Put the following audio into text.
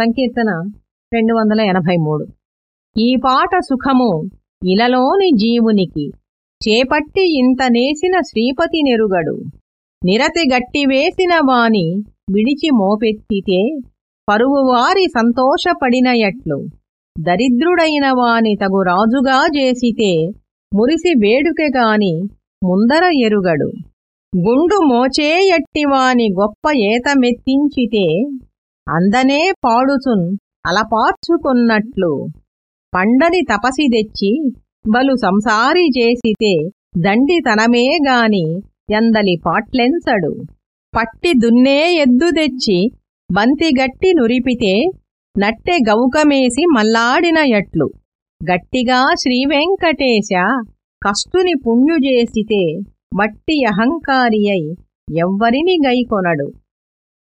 సంకీర్తన రెండు వందల ఎనభై మూడు. ఈ పాట సుఖము ఇలలోని జీవునికి చేపట్టి ఇంత నేసిన శ్రీపతి నెరుగడు. నిరతి గట్టివేసిన వాని విడిచి మోపెత్తితే పరువువారి సంతోషపడిన ఎట్లు దరిద్రుడైన వాని తగు రాజుగా చేసితే మురిసి వేడుకెగాని ముందర ఎరుగడు. గుండు మోచేయట్టివాని గొప్ప ఏతమెత్తించితే అందనే పాడుచున్ అలపార్చుకున్నట్లు పండని తపసి తెచ్చి బలు సంసారి చేసితే దండి తనమే గాని ఎందలి పాట్లెంచడు. పట్టి దున్నే ఎద్దు తెచ్చి బంతిగట్టి నురిపితే నట్టె గౌకమేసి మల్లాడిన ఎట్లు గట్టిగా శ్రీవెంకటేశ కష్టుని పుణ్యుజేసితే మట్టి అహంకారియై ఎవ్వరిని గైకొనడు.